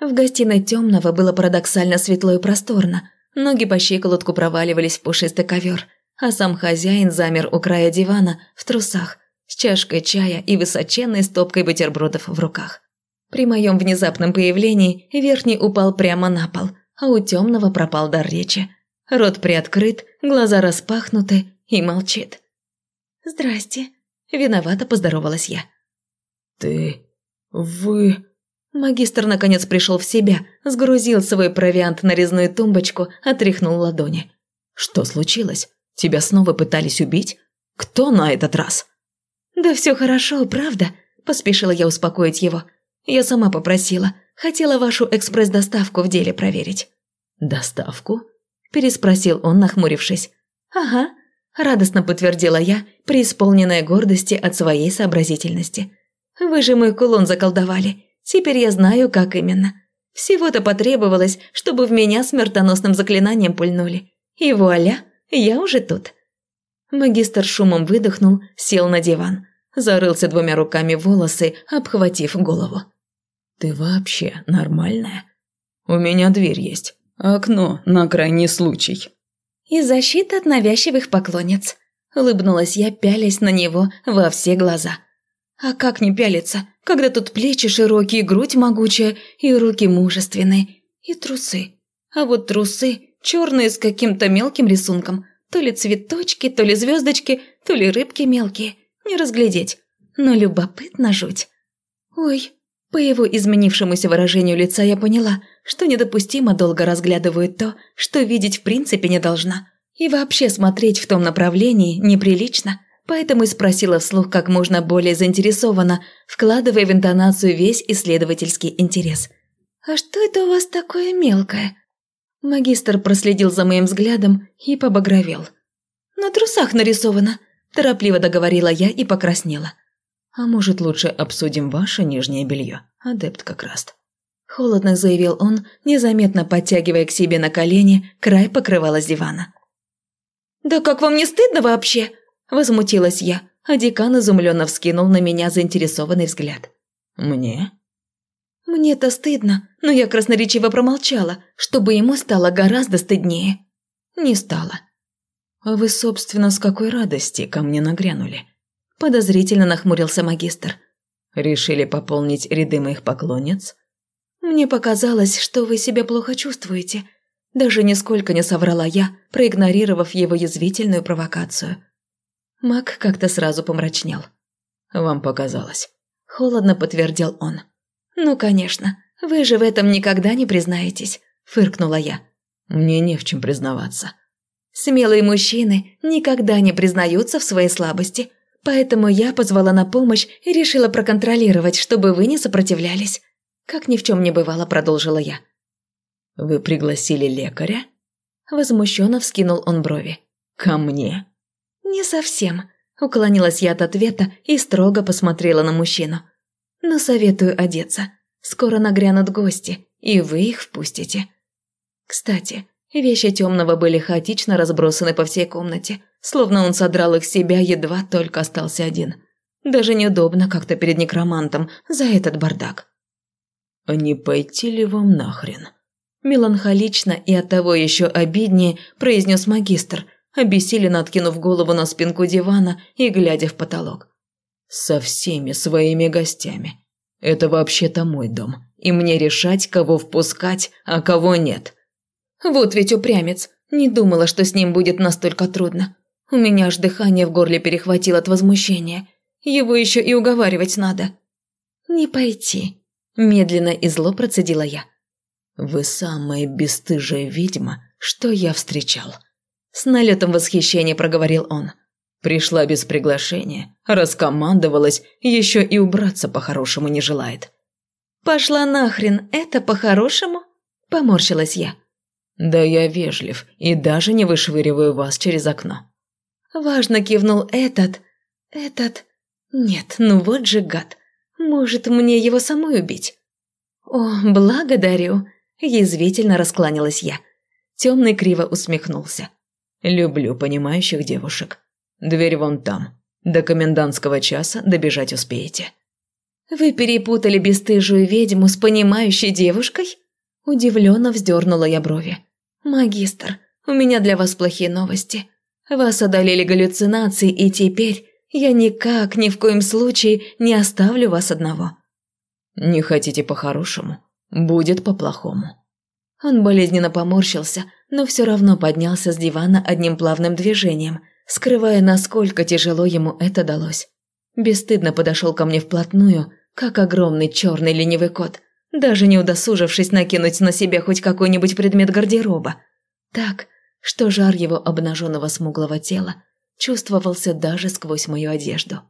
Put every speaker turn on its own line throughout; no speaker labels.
В гостиной темного было парадоксально светло и просторно. Ноги по щиколотку проваливались в пушистый ковер, а сам хозяин замер у края дивана в трусах, с чашкой чая и высоченной стопкой бутербродов в руках. При моем внезапном появлении верхний упал прямо на пол, а у темного пропал дар речи. Рот приоткрыт, глаза распахнуты и молчит. «Здрасте», – виновато поздоровалась я.
«Ты... вы...»
Магистр наконец пришел в себя, сгрузил свой провиант на резную тумбочку, отряхнул ладони.
«Что случилось? Тебя снова пытались убить? Кто на этот раз?»
«Да все хорошо, правда?» – поспешила я успокоить его. «Я сама попросила. Хотела вашу экспресс-доставку в деле проверить».
«Доставку?»
– переспросил он, нахмурившись. «Ага», – радостно подтвердила я, преисполненная гордости от своей сообразительности. «Вы же мой кулон заколдовали. Теперь я знаю, как именно. Всего-то потребовалось, чтобы в меня смертоносным заклинанием пульнули. И вуаля, я уже тут». Магистр шумом выдохнул, сел на диван. Зарылся двумя руками в волосы, обхватив голову.
«Ты вообще нормальная? У меня дверь есть, окно на крайний случай».
«И защита от навязчивых поклонниц», – улыбнулась я, пялясь на него во все глаза. «А как не пялиться, когда тут плечи широкие, грудь могучая и руки мужественные, и трусы? А вот трусы черные с каким-то мелким рисунком, то ли цветочки, то ли звездочки, то ли рыбки мелкие. Не разглядеть. Но любопытно жуть. Ой, по его изменившемуся выражению лица я поняла, что недопустимо долго разглядываю то, что видеть в принципе не должна. И вообще смотреть в том направлении неприлично. Поэтому и спросила вслух как можно более заинтересованно, вкладывая в интонацию весь исследовательский интерес. «А что это у вас такое мелкое?» Магистр проследил за моим взглядом и побагровел. «На трусах нарисовано», – торопливо договорила я и покраснела.
«А может, лучше обсудим ваше нижнее белье, адепт как раз?»
Холодно заявил он, незаметно подтягивая к себе на колени край покрывала с дивана. «Да как вам не стыдно вообще?» – возмутилась я, а декан изумленно вскинул на меня заинтересованный взгляд.
«Мне?»
Мне-то стыдно, но я красноречиво промолчала, чтобы ему стало гораздо стыднее. Не стало.
«А вы, собственно, с какой радости ко мне нагрянули?»
Подозрительно нахмурился магистр.
«Решили пополнить ряды моих поклонниц?»
«Мне показалось, что вы себя плохо чувствуете». Даже нисколько не соврала я, проигнорировав его язвительную провокацию. Маг как-то сразу помрачнел.
«Вам показалось», –
холодно подтвердил он. «Ну, конечно. Вы же в этом никогда не признаетесь», – фыркнула я.
«Мне не в чем признаваться».
Смелые мужчины никогда не признаются в своей слабости, поэтому я позвала на помощь и решила проконтролировать, чтобы вы не сопротивлялись. Как ни в чем не бывало, продолжила я.
«Вы пригласили лекаря?»
Возмущенно вскинул он брови.
«Ко мне?»
«Не совсем», – уклонилась я от ответа и строго посмотрела на мужчину но советую одеться. Скоро нагрянут гости, и вы их впустите. Кстати, вещи темного были хаотично разбросаны по всей комнате, словно он содрал их с себя, едва только остался один. Даже неудобно как-то перед некромантом за этот бардак.
«А не пойти ли вам нахрен?»
Меланхолично и оттого еще обиднее произнес магистр, обессиленно откинув голову на спинку дивана и глядя в потолок.
Со всеми своими гостями. Это вообще-то мой дом, и мне решать, кого впускать, а кого нет.
Вот ведь упрямец. Не думала, что с ним будет настолько трудно. У меня аж дыхание в горле перехватило от возмущения. Его еще и уговаривать надо. «Не пойти», – медленно и зло процедила я.
«Вы самая бесстыжая ведьма, что я встречал», –
с налетом восхищения проговорил он.
Пришла без приглашения, раскомандовалась, еще и убраться по-хорошему не желает.
«Пошла нахрен, это по-хорошему?» – поморщилась я.
«Да я вежлив и даже не вышвыриваю вас через окно».
Важно кивнул этот... этот... Нет, ну вот же гад. Может, мне его самой убить? «О, благодарю!» – язвительно раскланялась я. Темный криво усмехнулся.
«Люблю понимающих девушек. Дверь вон там. До комендантского часа добежать успеете».
Вы перепутали бесстыжую ведьму с понимающей девушкой?» Удивленно вздернула я брови. «Магистр, у меня для вас плохие новости. Вас одолели галлюцинации, и теперь я никак, ни в коем случае не оставлю вас одного».
«Не хотите по-хорошему? Будет по-плохому».
Он болезненно поморщился, но все равно поднялся с дивана одним плавным движением, скрывая, насколько тяжело ему это далось. Бесстыдно подошел ко мне вплотную, как огромный черный ленивый кот, даже не удосужившись накинуть на себя хоть какой-нибудь предмет гардероба. Так, что жар его обнаженного смуглого тела чувствовался даже сквозь мою одежду.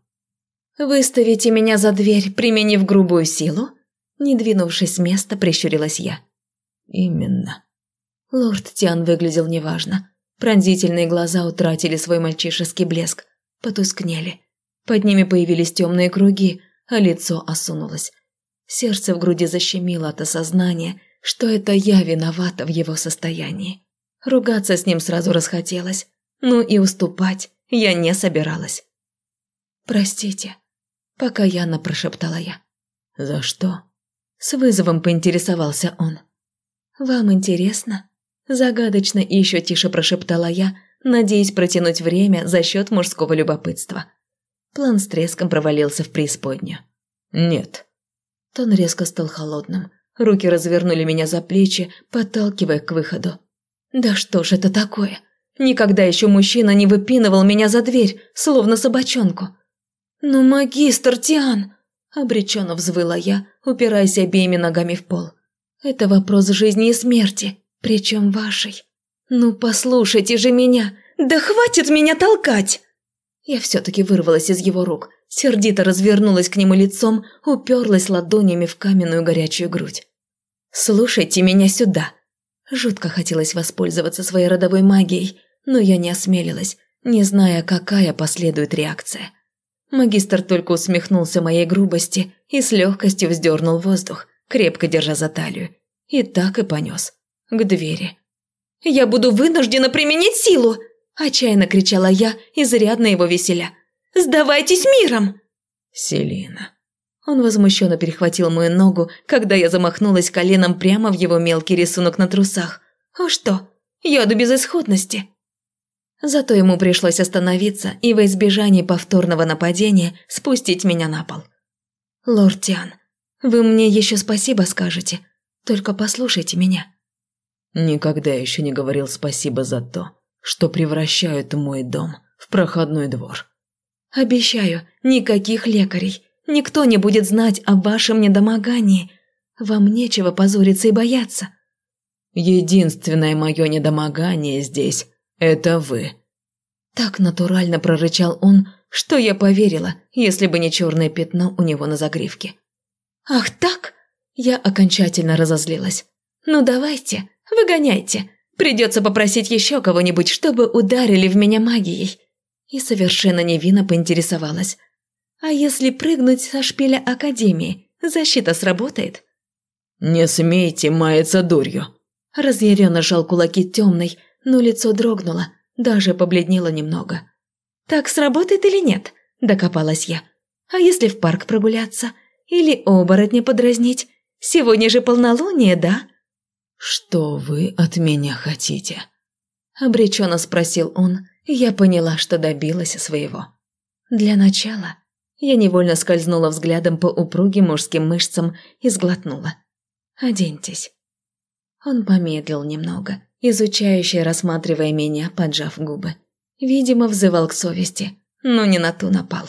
«Выставите меня за дверь, применив грубую силу?» Не двинувшись с места, прищурилась я.
«Именно».
Лорд Тиан выглядел неважно. Пронзительные глаза утратили свой мальчишеский блеск, потускнели. Под ними появились темные круги, а лицо осунулось. Сердце в груди защемило от осознания, что это я виновата в его состоянии. Ругаться с ним сразу расхотелось, ну и уступать я не собиралась. «Простите», – покаянно прошептала я.
«За что?»
С вызовом поинтересовался он. «Вам интересно?» Загадочно и еще тише прошептала я, надеясь протянуть время за счет мужского любопытства. План с треском провалился в преисподнюю.
«Нет».
Тон резко стал холодным. Руки развернули меня за плечи, подталкивая к выходу. «Да что ж это такое? Никогда еще мужчина не выпинывал меня за дверь, словно собачонку». «Ну, магистр Тиан!» – обреченно взвыла я, упираясь обеими ногами в пол. «Это вопрос жизни и смерти, причем вашей. Ну, послушайте же меня! Да хватит меня толкать!» Я все-таки вырвалась из его рук, сердито развернулась к нему лицом, уперлась ладонями в каменную горячую грудь. «Слушайте меня сюда!» Жутко хотелось воспользоваться своей родовой магией, но я не осмелилась, не зная, какая последует реакция. Магистр только усмехнулся моей грубости и с легкостью вздернул воздух, крепко держа за талию. И так и понес. К двери. «Я буду вынуждена применить силу!» – отчаянно кричала я, изрядно его веселя. «Сдавайтесь миром!»
«Селина».
Он возмущенно перехватил мою ногу, когда я замахнулась коленом прямо в его мелкий рисунок на трусах. «А что? Яду безысходности!» Зато ему пришлось остановиться и во избежание повторного нападения спустить меня на пол. «Лорд Тиан, вы мне еще спасибо скажете, только послушайте меня».
Никогда еще не говорил спасибо за то, что превращают мой дом в проходной двор.
«Обещаю, никаких лекарей. Никто не будет знать о вашем недомогании. Вам нечего позориться и бояться».
Единственное мое недомогание здесь «Это вы».
Так натурально прорычал он, что я поверила, если бы не черное пятно у него на загривке. «Ах так?» Я окончательно разозлилась. «Ну давайте, выгоняйте. Придется попросить еще кого-нибудь, чтобы ударили в меня магией». И совершенно невинно поинтересовалась. «А если прыгнуть со шпиля Академии, защита сработает?»
«Не смейте маяться дурью!»
Разъяренно жал кулаки темный, но лицо дрогнуло, даже побледнело немного. «Так сработает или нет?» – докопалась я. «А если в парк прогуляться? Или оборотня подразнить? Сегодня же полнолуние, да?»
«Что вы от меня хотите?»
Обреченно спросил он, и я поняла, что добилась своего. Для начала я невольно скользнула взглядом по упругим мужским мышцам и сглотнула. «Оденьтесь». Он помедлил немного, изучающе рассматривая меня, поджав губы. Видимо, взывал к совести, но не на ту напал.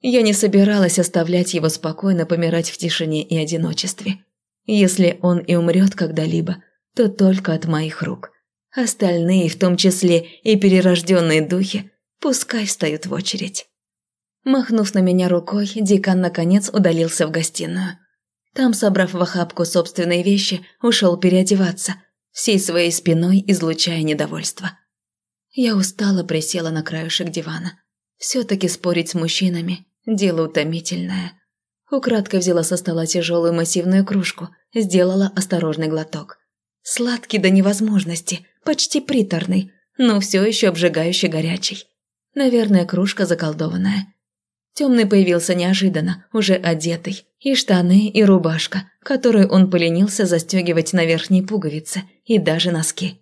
Я не собиралась оставлять его спокойно помирать в тишине и одиночестве. Если он и умрет когда-либо, то только от моих рук. Остальные, в том числе и перерожденные духи, пускай встают в очередь. Махнув на меня рукой, декан наконец удалился в гостиную. Там, собрав в охапку собственные вещи, ушел переодеваться – всей своей спиной излучая недовольство. Я устало присела на краешек дивана. Все-таки спорить с мужчинами – дело утомительное. Украдкой взяла со стола тяжелую массивную кружку, сделала осторожный глоток. Сладкий до невозможности, почти приторный, но все еще обжигающий горячий. Наверное, кружка заколдованная. Темный появился неожиданно, уже одетый, и штаны, и рубашка, которую он поленился застегивать на верхней пуговице, и даже носки.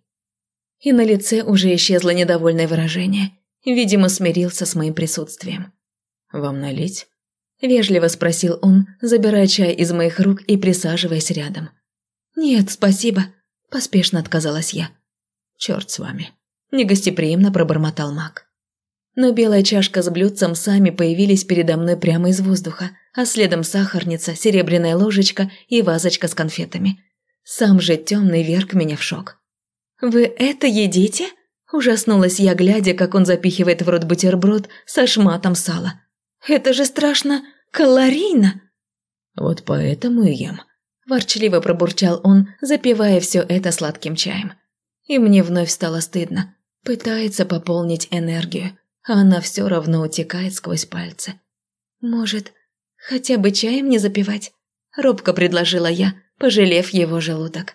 И на лице уже исчезло недовольное выражение. Видимо, смирился с моим присутствием.
«Вам налить?»
– вежливо спросил он, забирая чай из моих рук и присаживаясь рядом. «Нет, спасибо», – поспешно отказалась я.
«Черт с вами», –
негостеприимно пробормотал маг но белая чашка с блюдцем сами появились передо мной прямо из воздуха, а следом сахарница, серебряная ложечка и вазочка с конфетами. Сам же темный верг меня в шок. «Вы это едите?» – ужаснулась я, глядя, как он запихивает в рот бутерброд со шматом сала. «Это же страшно калорийно!»
«Вот поэтому и ем», – ворчливо пробурчал он, запивая все это сладким чаем.
И мне вновь стало стыдно. Пытается пополнить энергию а она все равно утекает сквозь пальцы. «Может, хотя бы чаем не запивать?» – робко предложила я, пожалев его желудок.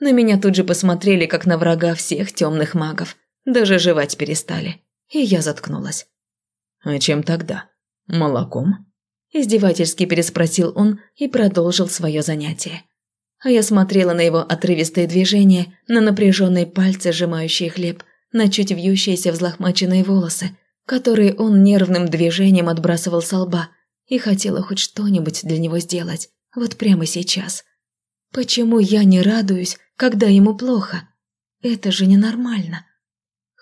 На меня тут же посмотрели, как на врага всех темных магов. Даже жевать перестали. И я заткнулась.
«А чем тогда? Молоком?»
Издевательски переспросил он и продолжил свое занятие. А я смотрела на его отрывистые движения, на напряженные пальцы, сжимающие хлеб, на чуть вьющиеся взлохмаченные волосы, которые он нервным движением отбрасывал со лба, и хотела хоть что-нибудь для него сделать, вот прямо сейчас. Почему я не радуюсь, когда ему плохо? Это же ненормально.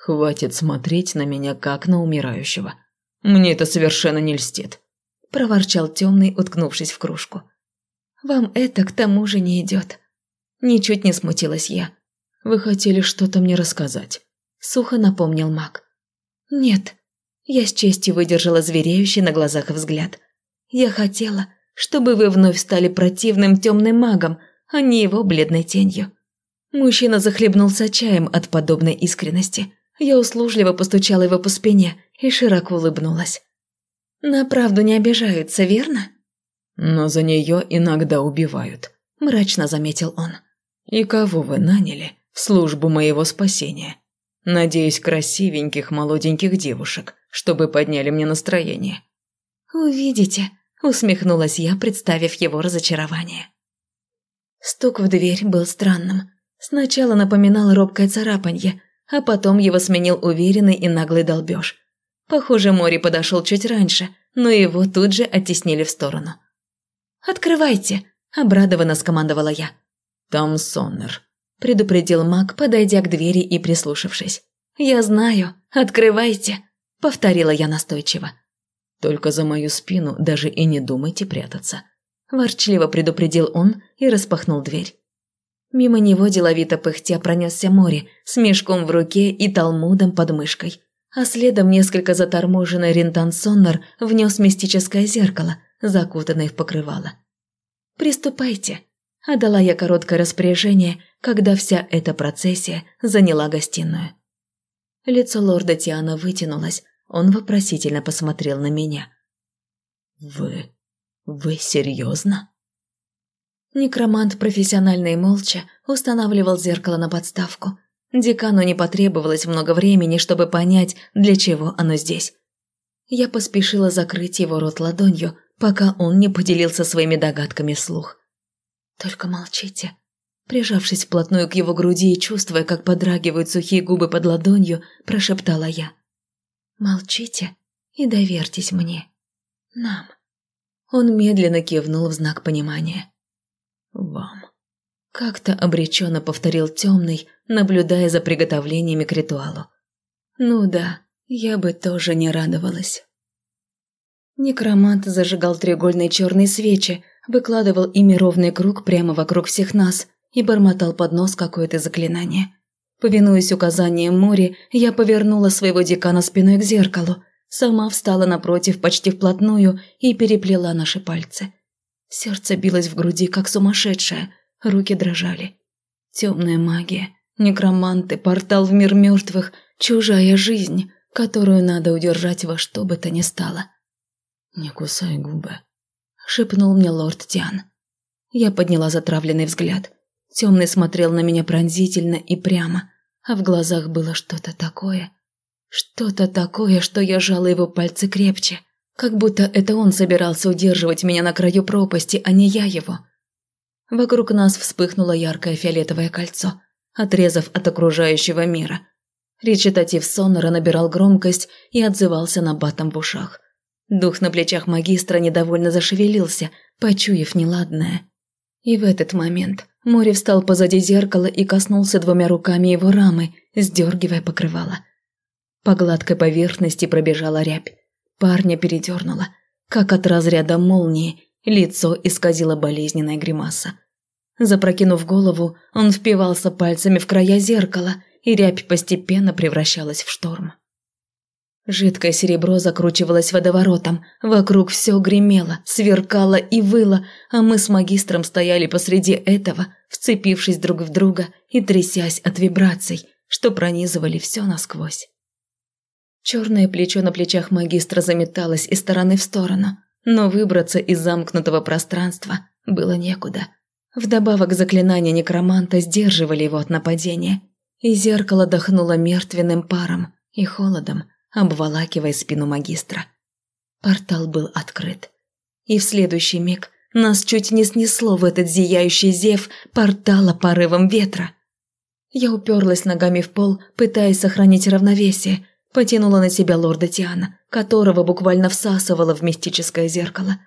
«Хватит смотреть на меня, как на умирающего. Мне это совершенно не льстит», – проворчал темный, уткнувшись в кружку.
«Вам это к тому же не идет». Ничуть не смутилась я.
«Вы хотели что-то мне рассказать?»
– сухо напомнил маг. «Нет, я с честью выдержала звереющий на глазах взгляд. Я хотела, чтобы вы вновь стали противным темным магом, а не его бледной тенью. Мужчина захлебнулся чаем от подобной искренности. Я услужливо постучала его по спине и широко улыбнулась. «На правду не обижаются, верно?»
«Но за нее иногда убивают», – мрачно заметил он. «И кого вы наняли в службу моего спасения? Надеюсь, красивеньких молоденьких девушек, чтобы подняли мне настроение».
«Увидите», – усмехнулась я, представив его разочарование. Стук в дверь был странным. Сначала напоминал робкое царапанье, а потом его сменил уверенный и наглый долбеж. Похоже, Мори подошел чуть раньше, но его тут же оттеснили в сторону. «Открывайте!» – обрадованно скомандовала я.
«Там Соннер», –
предупредил маг, подойдя к двери и прислушавшись. «Я знаю. Открывайте!» – повторила я настойчиво.
«Только за мою спину даже и не думайте прятаться», –
ворчливо предупредил он и распахнул дверь. Мимо него деловито пыхтя пронесся море с мешком в руке и талмудом под мышкой, а следом несколько заторможенный Рентан Соннер внес мистическое зеркало, закутанное в покрывало. «Приступайте», – отдала я короткое распоряжение, когда вся эта процессия заняла гостиную. Лицо лорда Тиана вытянулось, он вопросительно посмотрел на меня.
«Вы... вы серьезно?»
Некромант профессионально и молча устанавливал зеркало на подставку. Декану не потребовалось много времени, чтобы понять, для чего оно здесь. Я поспешила закрыть его рот ладонью, пока он не поделился своими догадками вслух. «Только молчите», Прижавшись вплотную к его груди и чувствуя, как подрагивают сухие губы под ладонью, прошептала я. «Молчите и доверьтесь мне. Нам». Он медленно кивнул в знак понимания.
«Вам».
Как-то обреченно повторил темный, наблюдая за приготовлениями к ритуалу. «Ну да, я бы тоже не радовалась». Некромант зажигал треугольные черные свечи, выкладывал ими ровный круг прямо вокруг всех нас и бормотал под нос какое-то заклинание. Повинуясь указаниям Мори, я повернула своего декана спиной к зеркалу, сама встала напротив почти вплотную и переплела наши пальцы. Сердце билось в груди, как сумасшедшее, руки дрожали. Темная магия, некроманты, портал в мир мертвых, чужая жизнь, которую надо удержать во что бы то ни стало.
«Не кусай губы», —
шепнул мне лорд Тиан. Я подняла затравленный взгляд. Темный смотрел на меня пронзительно и прямо, а в глазах было что-то такое. Что-то такое, что я жала его пальцы крепче. Как будто это он собирался удерживать меня на краю пропасти, а не я его. Вокруг нас вспыхнуло яркое фиолетовое кольцо, отрезав от окружающего мира. Речитатив Сонора набирал громкость и отзывался на батом в ушах. Дух на плечах магистра недовольно зашевелился, почуяв неладное. И в этот момент море встал позади зеркала и коснулся двумя руками его рамы, сдергивая покрывало. По гладкой поверхности пробежала рябь. Парня передернуло, как от разряда молнии, лицо исказило болезненная гримаса. Запрокинув голову, он впивался пальцами в края зеркала, и рябь постепенно превращалась в шторм. Жидкое серебро закручивалось водоворотом, вокруг все гремело, сверкало и выло, а мы с магистром стояли посреди этого, вцепившись друг в друга и трясясь от вибраций, что пронизывали все насквозь. Черное плечо на плечах магистра заметалось из стороны в сторону, но выбраться из замкнутого пространства было некуда. Вдобавок заклинания некроманта сдерживали его от нападения, и зеркало дохнуло мертвенным паром и холодом, обволакивая спину магистра. Портал был открыт. И в следующий миг нас чуть не снесло в этот зияющий зев портала порывом ветра. Я уперлась ногами в пол, пытаясь сохранить равновесие, потянула на себя лорда Тиана, которого буквально всасывала в мистическое зеркало.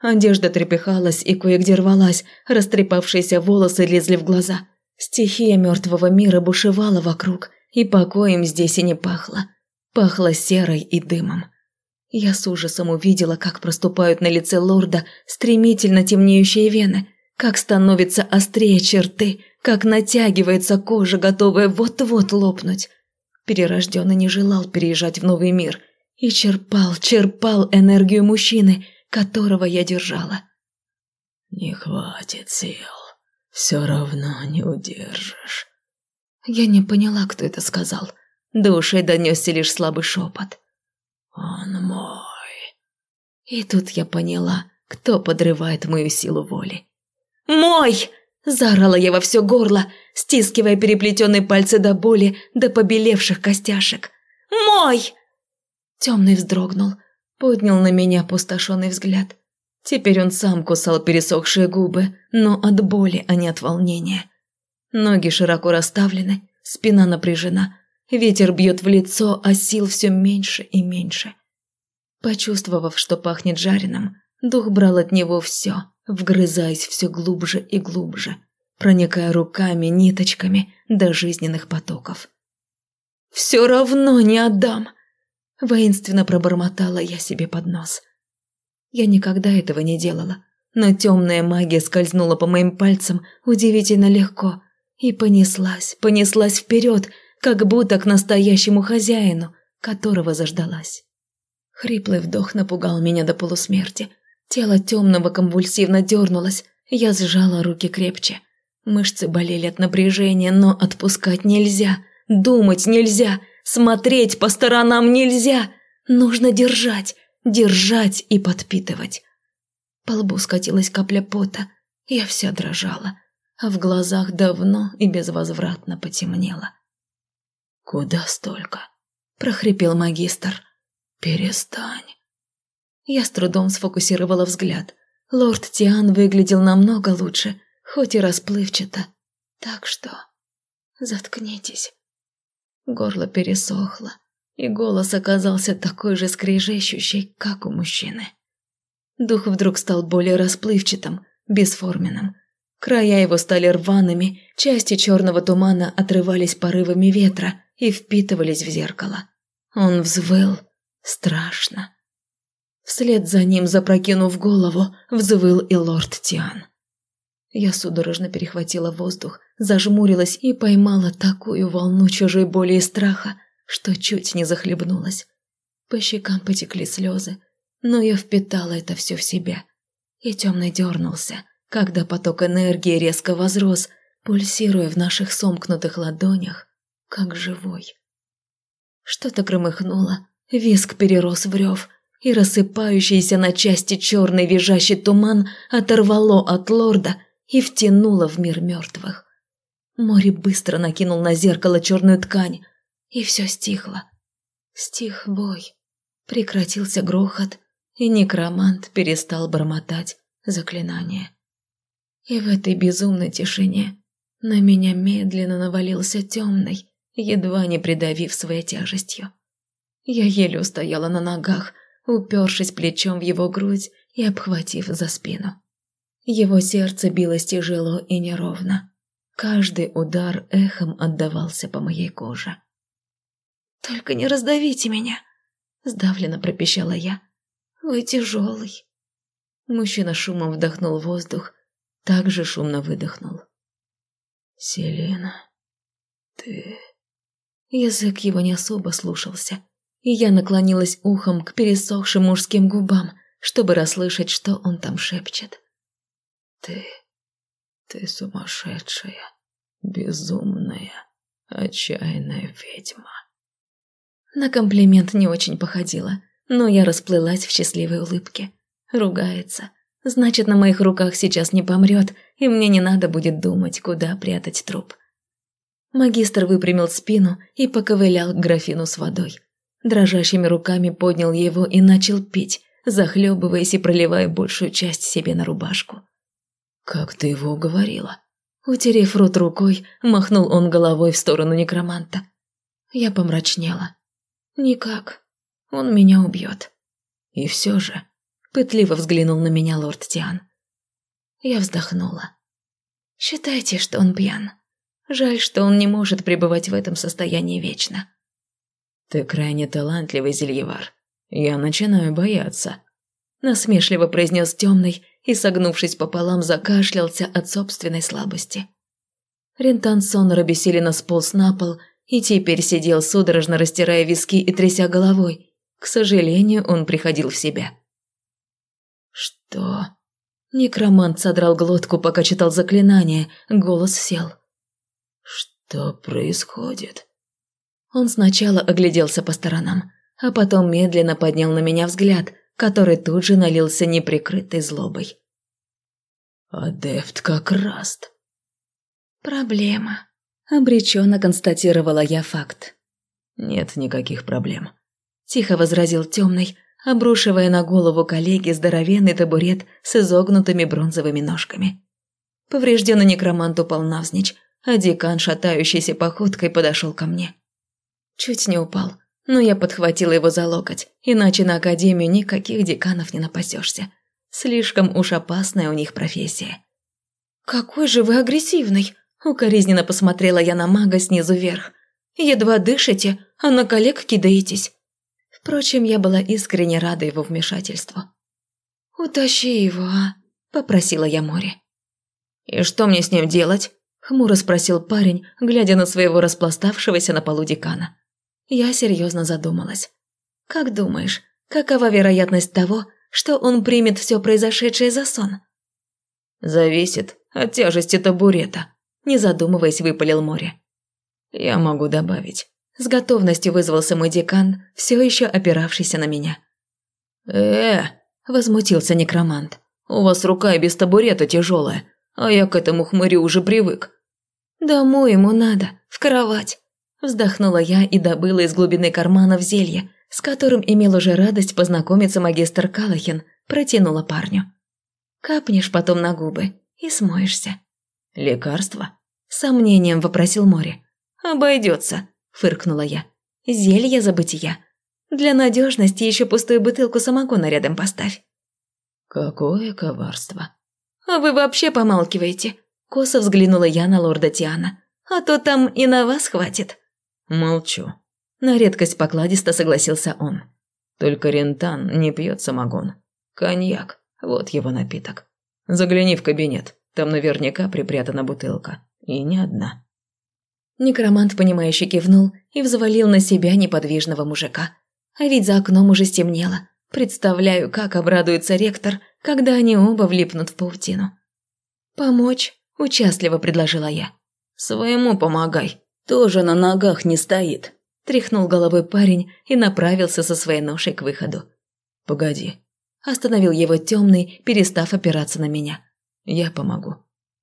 Одежда трепыхалась и кое-где рвалась, растрепавшиеся волосы лезли в глаза. Стихия мертвого мира бушевала вокруг, и покоем здесь и не пахло. Пахло серой и дымом. Я с ужасом увидела, как проступают на лице лорда стремительно темнеющие вены, как становятся острее черты, как натягивается кожа, готовая вот-вот лопнуть. Перерожденный не желал переезжать в новый мир и черпал, черпал энергию мужчины, которого я держала.
«Не хватит сил, все равно не удержишь».
Я не поняла, кто это сказал. До ушей донесся лишь слабый шепот.
«Он мой».
И тут я поняла, кто подрывает мою силу воли. «Мой!» – заорала я во все горло, стискивая переплетенные пальцы до боли, до побелевших костяшек. «Мой!» Темный вздрогнул, поднял на меня пустошенный взгляд. Теперь он сам кусал пересохшие губы, но от боли, а не от волнения. Ноги широко расставлены, спина напряжена, Ветер бьет в лицо, а сил все меньше и меньше. Почувствовав, что пахнет жареным, дух брал от него все, вгрызаясь все глубже и глубже, проникая руками, ниточками до жизненных потоков. «Все равно не отдам!» – воинственно пробормотала я себе под нос. Я никогда этого не делала, но темная магия скользнула по моим пальцам удивительно легко и понеслась, понеслась вперед, как будто к настоящему хозяину, которого заждалась. Хриплый вдох напугал меня до полусмерти. Тело темного конвульсивно дернулось, я сжала руки крепче. Мышцы болели от напряжения, но отпускать нельзя, думать нельзя, смотреть по сторонам нельзя. Нужно держать, держать и подпитывать. По лбу скатилась капля пота, я вся дрожала, а в глазах давно и безвозвратно потемнело.
«Куда столько?»
– прохрипел магистр.
«Перестань».
Я с трудом сфокусировала взгляд. Лорд Тиан выглядел намного лучше, хоть и расплывчато. Так что... Заткнитесь. Горло пересохло, и голос оказался такой же скрежещущий, как у мужчины. Дух вдруг стал более расплывчатым, бесформенным. Края его стали рваными, части черного тумана отрывались порывами ветра, и впитывались в зеркало. Он взвыл. Страшно. Вслед за ним, запрокинув голову, взвыл и лорд Тиан. Я судорожно перехватила воздух, зажмурилась и поймала такую волну чужой боли и страха, что чуть не захлебнулась. По щекам потекли слезы, но я впитала это все в себя. И темный дернулся, когда поток энергии резко возрос, пульсируя в наших сомкнутых ладонях, как живой. Что-то громыхнуло, виск перерос в рев, и рассыпающийся на части черный визжащий туман оторвало от лорда и втянуло в мир мертвых. Море быстро накинул на зеркало черную ткань, и все стихло. Стих бой. Прекратился грохот, и некромант перестал бормотать заклинание. И в этой безумной тишине на меня медленно навалился темный, едва не придавив своей тяжестью. Я еле устояла на ногах, упершись плечом в его грудь и обхватив за спину. Его сердце билось тяжело и неровно. Каждый удар эхом отдавался по моей коже. «Только не раздавите меня!» – сдавленно пропищала я. «Вы тяжелый!» Мужчина шумом вдохнул воздух, также шумно выдохнул.
«Селена, ты...»
Язык его не особо слушался, и я наклонилась ухом к пересохшим мужским губам, чтобы расслышать, что он там шепчет.
«Ты... ты сумасшедшая, безумная, отчаянная ведьма».
На комплимент не очень походила, но я расплылась в счастливой улыбке. Ругается, Значит, на моих руках сейчас не помрет, и мне не надо будет думать, куда прятать труп. Магистр выпрямил спину и поковылял к графину с водой. Дрожащими руками поднял его и начал пить, захлебываясь и проливая большую часть себе на рубашку.
«Как ты его уговорила?»
Утерев рот рукой, махнул он головой в сторону некроманта. Я помрачнела. «Никак. Он меня убьет».
«И все же...»
Пытливо взглянул на меня лорд Тиан. Я вздохнула. Считайте, что он пьян. Жаль, что он не может пребывать в этом состоянии вечно.
Ты крайне талантливый, Зельевар. Я начинаю бояться.
Насмешливо произнес темный и, согнувшись пополам, закашлялся от собственной слабости. Рентан сонно обессиленно сполз на пол и теперь сидел судорожно растирая виски и тряся головой. К сожалению, он приходил в себя.
«Что?»
Некромант содрал глотку, пока читал заклинание, голос сел.
«Что происходит?»
Он сначала огляделся по сторонам, а потом медленно поднял на меня взгляд, который тут же налился неприкрытой злобой.
«Адепт как раст».
«Проблема», – обреченно констатировала я факт.
«Нет никаких проблем», –
тихо возразил темный, обрушивая на голову коллеги здоровенный табурет с изогнутыми бронзовыми ножками. Поврежденный некромант упал навзничь, а декан, шатающейся походкой, подошел ко мне. Чуть не упал, но я подхватила его за локоть, иначе на академию никаких деканов не напасешься. Слишком уж опасная у них профессия. «Какой же вы агрессивный!» – укоризненно посмотрела я на мага снизу вверх. «Едва дышите, а на коллег кидаетесь. Впрочем, я была искренне рада его вмешательству. «Утащи его, а?» – попросила я море. «И что мне с ним делать?» – хмуро спросил парень, глядя на своего распластавшегося на полу декана. Я серьезно задумалась. «Как думаешь, какова вероятность того, что он примет все произошедшее за сон?»
«Зависит от тяжести табурета», – не задумываясь, выпалил море. «Я могу добавить.
С готовностью вызвался мой декан, все еще опиравшийся на меня.
э
возмутился некромант.
«У вас рука и без табурета тяжелая, а я к этому хмырю уже привык».
«Домой ему надо, в кровать», – вздохнула я и добыла из глубины кармана в зелье, с которым имел уже радость познакомиться магистр Калахин, протянула парню. «Капнешь потом на губы и смоешься».
«Лекарство?»
– сомнением вопросил Море. «Обойдется», – фыркнула я. «Зелье забытия. Для надежности еще пустую бутылку самогона рядом поставь».
«Какое коварство!»
«А вы вообще помалкиваете?» Косо взглянула я на лорда Тиана. «А то там и на вас хватит».
«Молчу».
На редкость покладисто согласился он.
«Только Рентан не пьет самогон. Коньяк. Вот его напиток. Загляни в кабинет. Там наверняка припрятана бутылка. И не одна».
Некромант, понимающе кивнул и взвалил на себя неподвижного мужика. А ведь за окном уже стемнело. Представляю, как обрадуется ректор, когда они оба влипнут в паутину. «Помочь?» – участливо предложила я.
«Своему помогай, тоже на ногах не стоит», – тряхнул головой парень и направился со своей ношей к выходу. «Погоди».
Остановил его темный, перестав опираться на меня.
«Я помогу».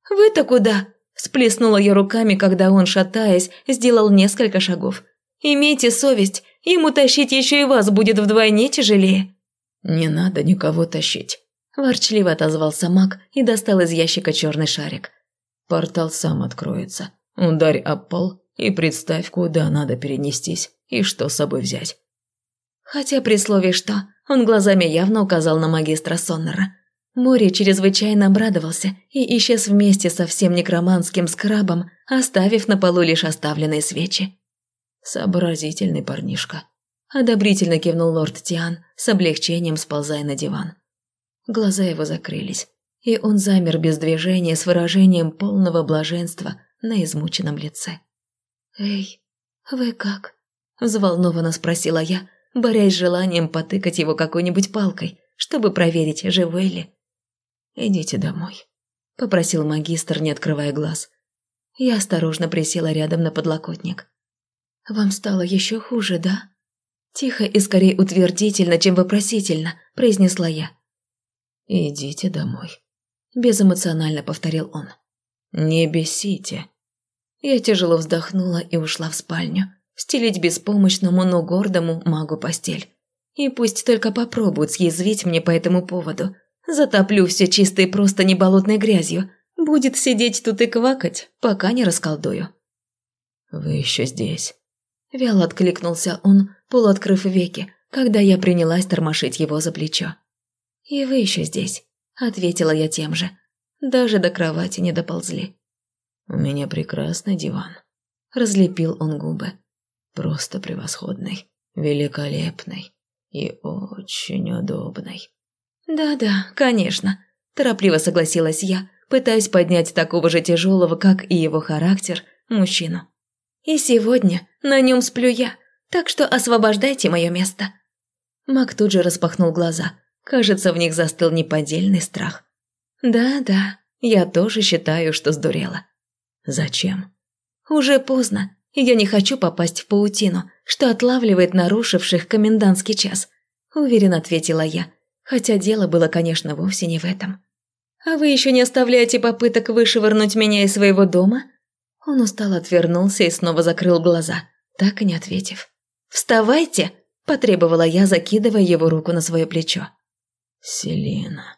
«Вы-то куда?» Сплеснула я руками, когда он, шатаясь, сделал несколько шагов. «Имейте совесть, ему тащить еще и вас будет вдвойне тяжелее».
Не надо никого тащить. Ворчливо отозвался маг и достал из ящика черный шарик. Портал сам откроется. Ударь об пол и представь, куда надо перенестись и что с собой взять.
Хотя при слове «что» он глазами явно указал на магистра Соннера. Море чрезвычайно обрадовался и исчез вместе со всем некроманским скрабом, оставив на полу лишь оставленные свечи.
«Сообразительный парнишка», – одобрительно кивнул лорд Тиан, с облегчением сползая на диван. Глаза его закрылись, и он замер без движения с выражением полного блаженства на измученном лице.
«Эй, вы как?» – взволнованно спросила я, борясь с желанием потыкать его какой-нибудь палкой, чтобы проверить, живой ли.
«Идите домой», – попросил магистр, не открывая глаз. Я осторожно присела рядом на подлокотник.
«Вам стало еще хуже, да?» Тихо и скорее утвердительно, чем вопросительно, произнесла я.
«Идите домой», – безэмоционально повторил он. «Не бесите».
Я тяжело вздохнула и ушла в спальню, стелить беспомощному, но гордому магу постель. И пусть только попробуют съязвить мне по этому поводу – Затоплю все чистой просто не болотной грязью. Будет сидеть тут и квакать, пока не расколдую.
«Вы еще здесь?»
Вяло откликнулся он, полуоткрыв веки, когда я принялась тормошить его за плечо. «И вы еще здесь», — ответила я тем же. Даже до кровати не доползли.
«У меня прекрасный диван», —
разлепил он губы.
«Просто превосходный, великолепный и очень удобный».
«Да-да, конечно», – торопливо согласилась я, пытаясь поднять такого же тяжелого, как и его характер, мужчину. «И сегодня на нем сплю я, так что освобождайте мое место». Мак тут же распахнул глаза. Кажется, в них застыл неподдельный страх. «Да-да, я тоже считаю, что сдурела».
«Зачем?»
«Уже поздно. Я не хочу попасть в паутину, что отлавливает нарушивших комендантский час», – уверенно ответила я, Хотя дело было, конечно, вовсе не в этом. «А вы еще не оставляете попыток вышвырнуть меня из своего дома?» Он устало отвернулся и снова закрыл глаза, так и не ответив. «Вставайте!» – потребовала я, закидывая его руку на свое плечо.
«Селена».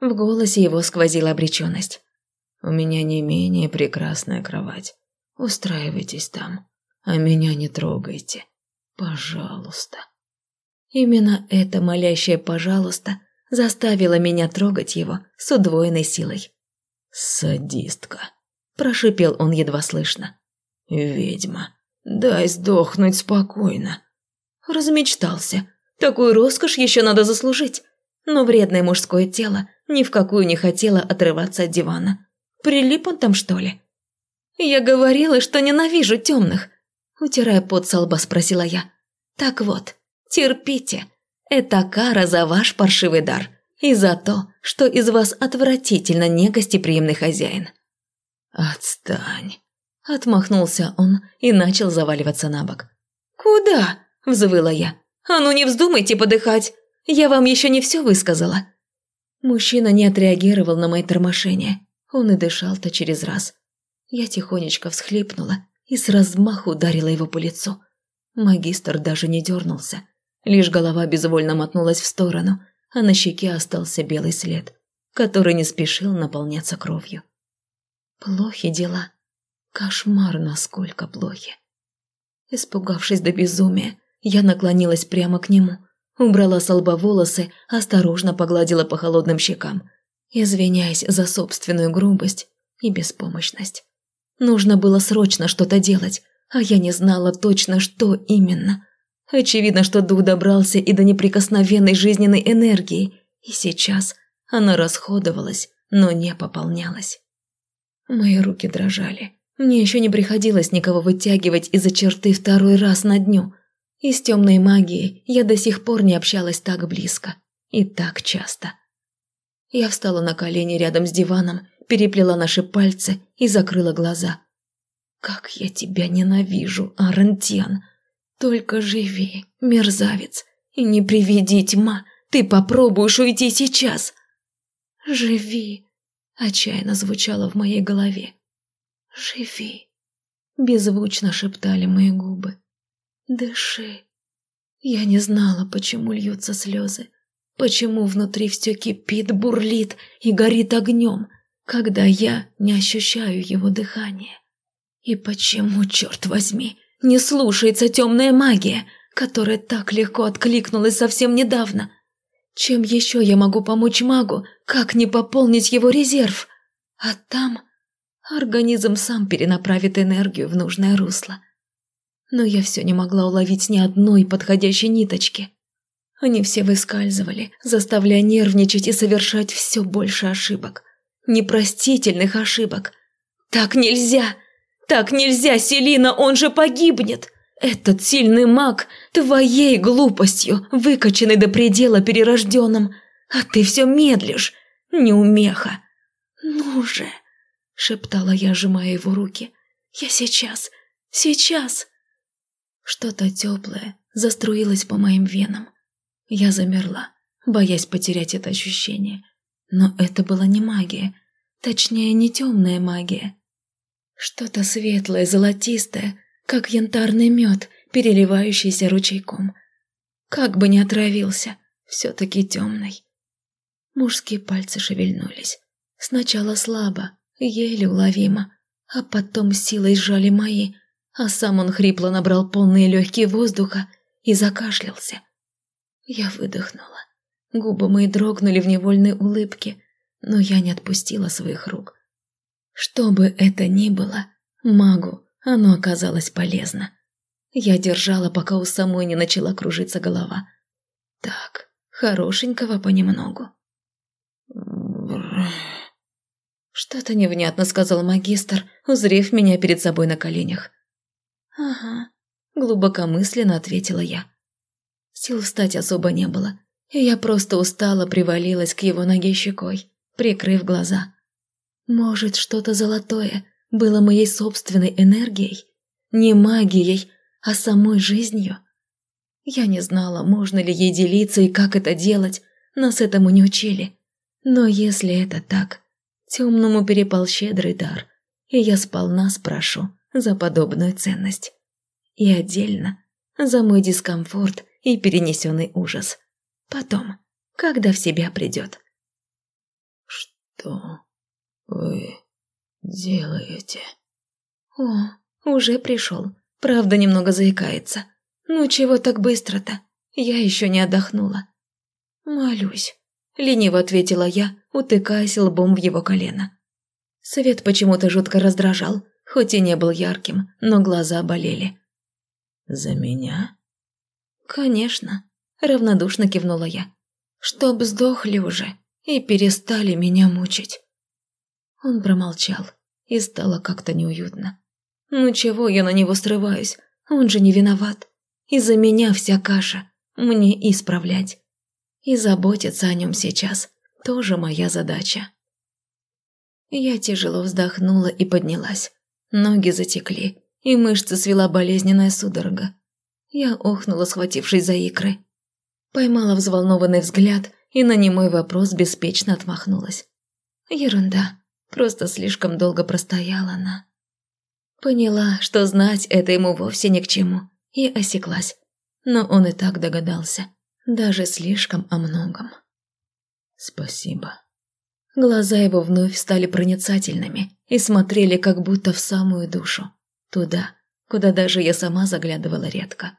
В голосе его сквозила обреченность.
«У меня не менее прекрасная кровать. Устраивайтесь там, а меня не трогайте. Пожалуйста».
Именно это молящее «пожалуйста» заставило меня трогать его с удвоенной силой.
«Садистка», –
прошипел он едва слышно.
«Ведьма, дай сдохнуть спокойно».
Размечтался. Такую роскошь еще надо заслужить. Но вредное мужское тело ни в какую не хотело отрываться от дивана. Прилип он там, что ли? «Я говорила, что ненавижу темных», – утирая пот со лба, спросила я. «Так вот, Терпите. Это кара за ваш паршивый дар и за то, что из вас отвратительно негостеприимный хозяин».
«Отстань», –
отмахнулся он и начал заваливаться на бок. «Куда?» – взвыла я. «А ну не вздумайте подыхать! Я вам еще не все высказала». Мужчина не отреагировал на мои тормошения. Он и дышал-то через раз. Я тихонечко всхлипнула и с размаху ударила его по лицу. Магистр даже не дернулся. Лишь голова безвольно мотнулась в сторону, а на щеке остался белый след, который не спешил наполняться кровью. Плохи дела. Кошмар, насколько плохи. Испугавшись до безумия, я наклонилась прямо к нему, убрала с лба волосы, осторожно погладила по холодным щекам, извиняясь за собственную грубость и беспомощность. Нужно было срочно что-то делать, а я не знала точно, что именно – Очевидно, что дух добрался и до неприкосновенной жизненной энергии, и сейчас она расходовалась, но не пополнялась. Мои руки дрожали. Мне еще не приходилось никого вытягивать из-за черты второй раз на дню. И с темной магией я до сих пор не общалась так близко и так часто. Я встала на колени рядом с диваном, переплела наши пальцы и закрыла глаза. «Как я тебя ненавижу, Арантьян!» Только живи, мерзавец, и не приведи тьма, ты попробуешь уйти сейчас. Живи, отчаянно звучало в моей голове. Живи, беззвучно шептали мои губы. Дыши. Я не знала, почему льются слезы. Почему внутри все кипит, бурлит и горит огнем, когда я не ощущаю его дыхания? И почему, черт возьми, не слушается темная магия, которая так легко откликнулась совсем недавно? Чем еще я могу помочь магу, как не пополнить его резерв? А там организм сам перенаправит энергию в нужное русло. Но я все не могла уловить ни одной подходящей ниточки. Они все выскальзывали, заставляя нервничать и совершать все больше ошибок. Непростительных ошибок. Так нельзя! Так нельзя, Селина, он же погибнет! Этот сильный маг твоей глупостью, выкачанный до предела перерожденным, а ты все медлишь, неумеха. Ну же, шептала я, сжимая его руки. Я сейчас, сейчас. Что-то теплое заструилось по моим венам. Я замерла, боясь потерять это ощущение. Но это была не магия, точнее, не темная магия. Что-то светлое, золотистое, как янтарный мед, переливающийся ручейком. Как бы не отравился, все-таки темный. Мужские пальцы шевельнулись. Сначала слабо, еле уловимо, а потом силой сжали мои, а сам он хрипло набрал полные легкие воздуха и закашлялся. Я выдохнула. Губы мои дрогнули в невольной улыбке, но я не отпустила своих рук. Что бы это ни было, магу оно оказалось полезно. Я держала, пока у самой не начала кружиться голова. Так, хорошенького понемногу. Что-то невнятно сказал магистр, узрев меня перед собой на коленях. «Ага», – глубокомысленно ответила я. Сил встать особо не было, и я просто устало привалилась к его ноге щекой, прикрыв глаза. Может, что-то золотое было моей собственной энергией? Не магией, а самой жизнью? Я не знала, можно ли ей делиться и как это делать, нас этому не учили. Но если это так, темному перепал щедрый дар, и я сполна спрошу за подобную ценность. И отдельно за мой дискомфорт и перенесенный ужас. Потом, когда в себя придет.
«Что вы делаете?»
«О, уже пришел. Правда, немного заикается. Ну чего так быстро-то? Я еще не отдохнула». «Молюсь», — лениво ответила я, утыкаясь лбом в его колено. Свет почему-то жутко раздражал, хоть и не был ярким, но глаза болели.
«За меня?»
«Конечно», – равнодушно кивнула я. «Чтоб сдохли уже и перестали меня мучить». Он промолчал, и стало как-то неуютно. «Ну чего я на него срываюсь? Он же не виноват. Из-за меня вся каша. Мне исправлять. И заботиться о нем сейчас тоже моя задача». Я тяжело вздохнула и поднялась. Ноги затекли, и мышцы свела болезненная судорога. Я охнула, схватившись за икры. Поймала взволнованный взгляд и на немой вопрос беспечно отмахнулась. Ерунда, просто слишком долго простояла она. Поняла, что знать это ему вовсе ни к чему, и осеклась. Но он и так догадался, даже слишком о многом.
«Спасибо».
Глаза его вновь стали проницательными и смотрели как будто в самую душу, туда, куда даже я сама заглядывала редко.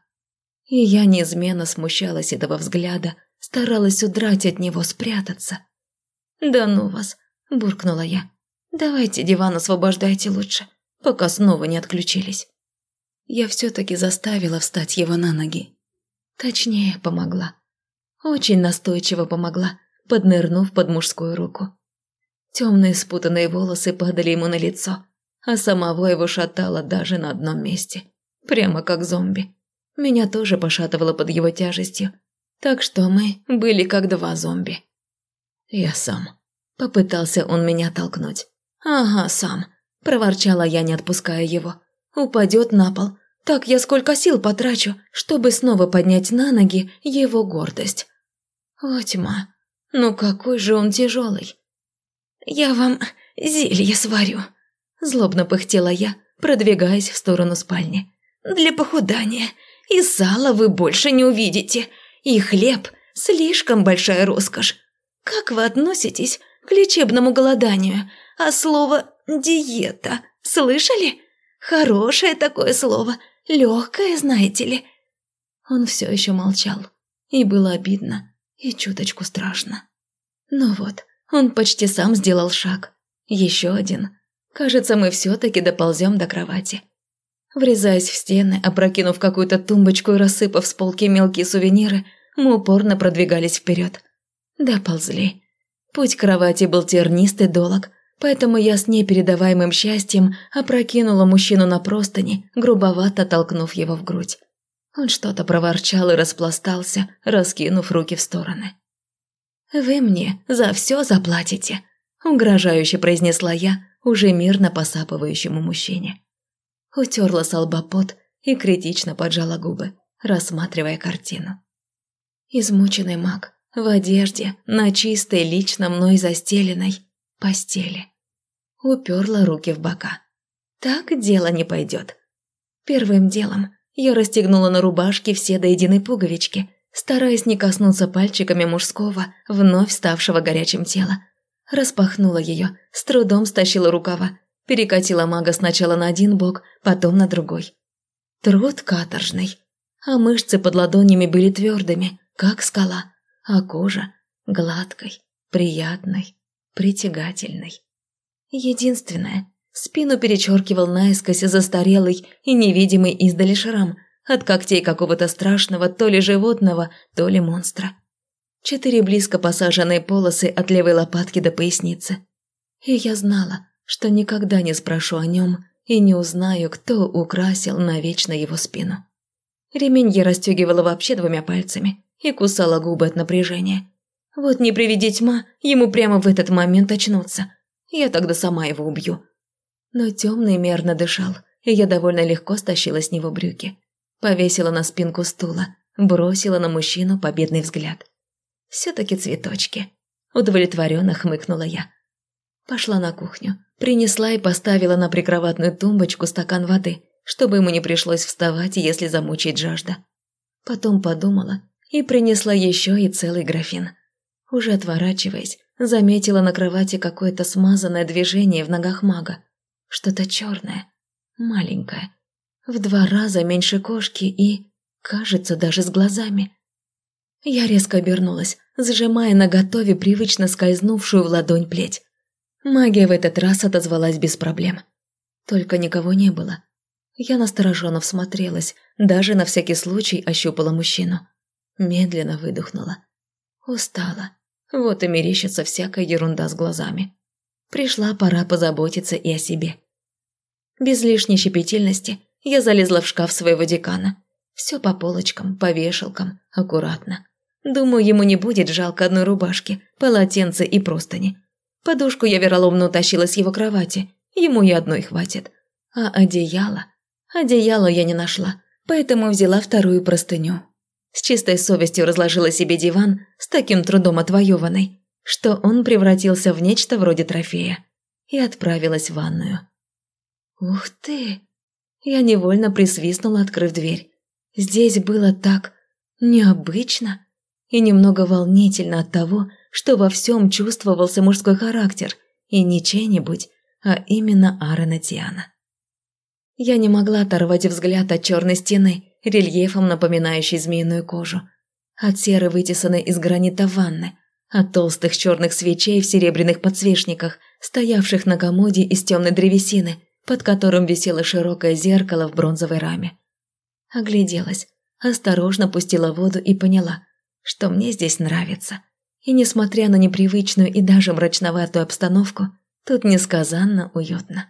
И я неизменно смущалась этого взгляда, старалась удрать от него, спрятаться. «Да ну вас!» – буркнула я. «Давайте диван освобождайте лучше, пока снова не отключились». Я все-таки заставила встать его на ноги. Точнее, помогла. Очень настойчиво помогла, поднырнув под мужскую руку. Темные спутанные волосы падали ему на лицо, а самого его шатало даже на одном месте, прямо как зомби. Меня тоже пошатывало под его тяжестью. Так что мы были как два зомби. «Я сам», – попытался он меня толкнуть. «Ага, сам», – проворчала я, не отпуская его. «Упадет на пол. Так я сколько сил потрачу, чтобы снова поднять на ноги его гордость». «О, тьма, ну какой же он тяжелый!» «Я вам зелье сварю», – злобно пыхтела я, продвигаясь в сторону спальни. «Для похудания и сала вы больше не увидите, и хлеб слишком большая роскошь. Как вы относитесь к лечебному голоданию? А слово «диета» слышали? Хорошее такое слово, легкое, знаете ли». Он все еще молчал, и было обидно, и чуточку страшно. Ну вот, он почти сам сделал шаг. Еще один. Кажется, мы все-таки доползем до кровати. Врезаясь в стены, опрокинув какую-то тумбочку и рассыпав с полки мелкие сувениры, мы упорно продвигались вперед. Доползли. Путь к кровати был тернистый долог, поэтому я с непередаваемым счастьем опрокинула мужчину на простыни, грубовато толкнув его в грудь. Он что-то проворчал и распластался, раскинув руки в стороны. «Вы мне за все заплатите», – угрожающе произнесла я уже мирно посапывающему мужчине. Утерла с и критично поджала губы, рассматривая картину. Измученный маг в одежде на чистой, лично мной застеленной постели. Уперла руки в бока. Так дело не пойдет. Первым делом я расстегнула на рубашке все до единой пуговички, стараясь не коснуться пальчиками мужского, вновь ставшего горячим тела. Распахнула ее, с трудом стащила рукава, перекатила мага сначала на один бок, потом на другой. Труд каторжный, а мышцы под ладонями были твердыми, как скала, а кожа гладкой, приятной, притягательной. Единственное, Спину перечеркивал наискось застарелый и невидимый издали шрам от когтей какого-то страшного то ли животного, то ли монстра. Четыре близко посаженные полосы от левой лопатки до поясницы. И я знала, что никогда не спрошу о нем и не узнаю, кто украсил навечно его спину. Ремень я расстегивала вообще двумя пальцами и кусала губы от напряжения. Вот не приведи тьма, ему прямо в этот момент очнуться. Я тогда сама его убью но темный мерно дышал, и я довольно легко стащила с него брюки. Повесила на спинку стула, бросила на мужчину победный взгляд. «Все-таки цветочки», – удовлетворенно хмыкнула я. Пошла на кухню, принесла и поставила на прикроватную тумбочку стакан воды, чтобы ему не пришлось вставать, если замучает жажда. Потом подумала и принесла еще и целый графин. Уже отворачиваясь, заметила на кровати какое-то смазанное движение в ногах мага, что-то черное, маленькое, в два раза меньше кошки и, кажется, даже с глазами. Я резко обернулась, сжимая на готове привычно скользнувшую в ладонь плеть. Магия в этот раз отозвалась без проблем. Только никого не было. Я настороженно всмотрелась, даже на всякий случай ощупала мужчину. Медленно выдохнула. Устала. Вот и мерещится всякая ерунда с глазами. Пришла пора позаботиться и о себе. Без лишней щепетильности я залезла в шкаф своего декана. Все по полочкам, по вешалкам, аккуратно. Думаю, ему не будет жалко одной рубашки, полотенца и простыни. Подушку я вероломно утащила с его кровати, ему и одной хватит. А одеяло? Одеяло я не нашла, поэтому взяла вторую простыню. С чистой совестью разложила себе диван, с таким трудом отвоеванный, что он превратился в нечто вроде трофея, и отправилась в ванную. Ух ты! Я невольно присвистнула, открыв дверь. Здесь было так необычно и немного волнительно от того, что во всем чувствовался мужской характер, и не чей-нибудь, а именно Аарона Тиана. Я не могла оторвать взгляд от черной стены, рельефом напоминающей змеиную кожу, от серы, вытесанной из гранита ванны, от толстых черных свечей в серебряных подсвечниках, стоявших на комоде из темной древесины, под которым висело широкое зеркало в бронзовой раме. Огляделась, осторожно пустила воду и поняла, что мне здесь нравится. И несмотря на непривычную и даже мрачноватую обстановку, тут несказанно уютно.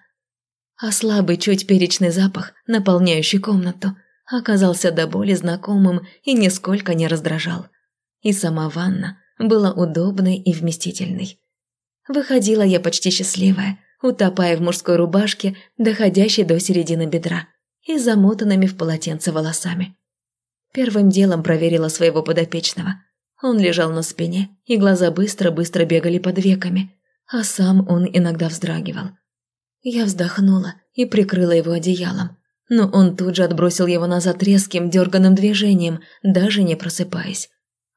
А слабый, чуть перечный запах, наполняющий комнату, оказался до боли знакомым и нисколько не раздражал. И сама ванна – была удобной и вместительной. Выходила я почти счастливая, утопая в мужской рубашке, доходящей до середины бедра, и замотанными в полотенце волосами. Первым делом проверила своего подопечного. Он лежал на спине, и глаза быстро-быстро бегали под веками, а сам он иногда вздрагивал. Я вздохнула и прикрыла его одеялом, но он тут же отбросил его назад резким, дерганным движением, даже не просыпаясь.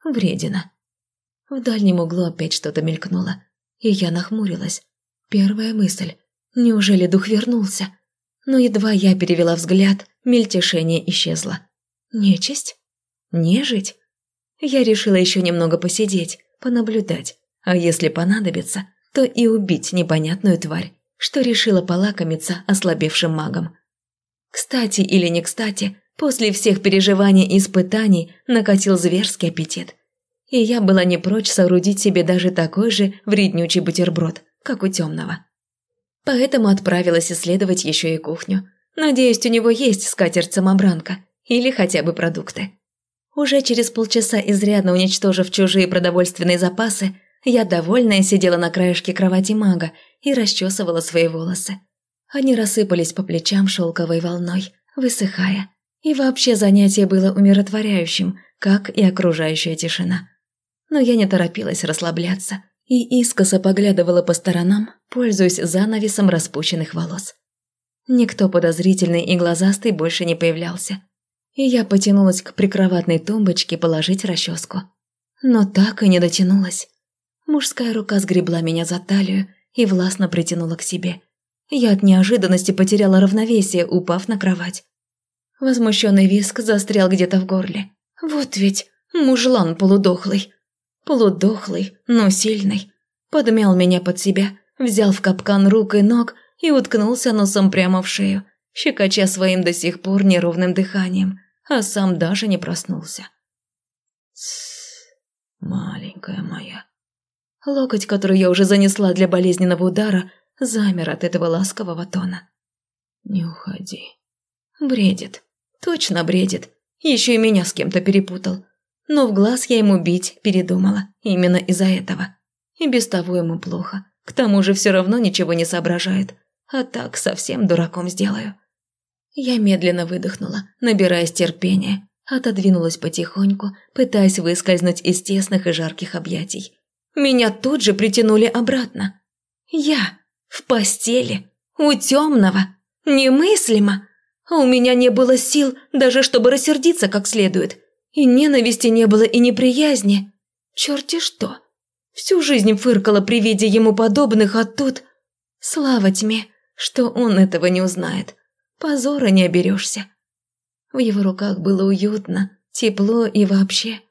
Вредина. В дальнем углу опять что-то мелькнуло, и я нахмурилась. Первая мысль – неужели дух вернулся? Но едва я перевела взгляд, мельтешение исчезло. Нечисть? Нежить? Я решила еще немного посидеть, понаблюдать, а если понадобится, то и убить непонятную тварь, что решила полакомиться ослабевшим магом. Кстати или не кстати, после всех переживаний и испытаний накатил зверский аппетит. И я была не прочь соорудить себе даже такой же вреднючий бутерброд, как у темного. Поэтому отправилась исследовать еще и кухню. Надеюсь, у него есть скатерть-самобранка или хотя бы продукты. Уже через полчаса, изрядно уничтожив чужие продовольственные запасы, я довольная сидела на краешке кровати мага и расчесывала свои волосы. Они рассыпались по плечам шелковой волной, высыхая. И вообще занятие было умиротворяющим, как и окружающая тишина. Но я не торопилась расслабляться и искоса поглядывала по сторонам, пользуясь занавесом распущенных волос. Никто подозрительный и глазастый больше не появлялся. И я потянулась к прикроватной тумбочке положить расческу. Но так и не дотянулась. Мужская рука сгребла меня за талию и властно притянула к себе. Я от неожиданности потеряла равновесие, упав на кровать. Возмущенный виск застрял где-то в горле. Вот ведь мужлан полудохлый. Полудохлый, но сильный. Подмял меня под себя, взял в капкан рук и ног и уткнулся носом прямо в шею, щекоча своим до сих пор неровным дыханием, а сам даже не проснулся.
Маленькая моя,
Локоть, который я уже занесла для болезненного удара, замер от этого ласкового тона.
«Не уходи».
Бредит. Точно бредит. Еще и меня с кем-то перепутал. Но в глаз я ему бить передумала. Именно из-за этого. И без того ему плохо. К тому же все равно ничего не соображает. А так совсем дураком сделаю. Я медленно выдохнула, набираясь терпения. Отодвинулась потихоньку, пытаясь выскользнуть из тесных и жарких объятий. Меня тут же притянули обратно. Я в постели, у темного, немыслимо. А у меня не было сил даже, чтобы рассердиться как следует. И ненависти не было, и неприязни. Черти что. Всю жизнь фыркала при виде ему подобных, а тут... Слава тьме, что он этого не узнает. Позора не оберешься. В его руках было уютно, тепло и вообще...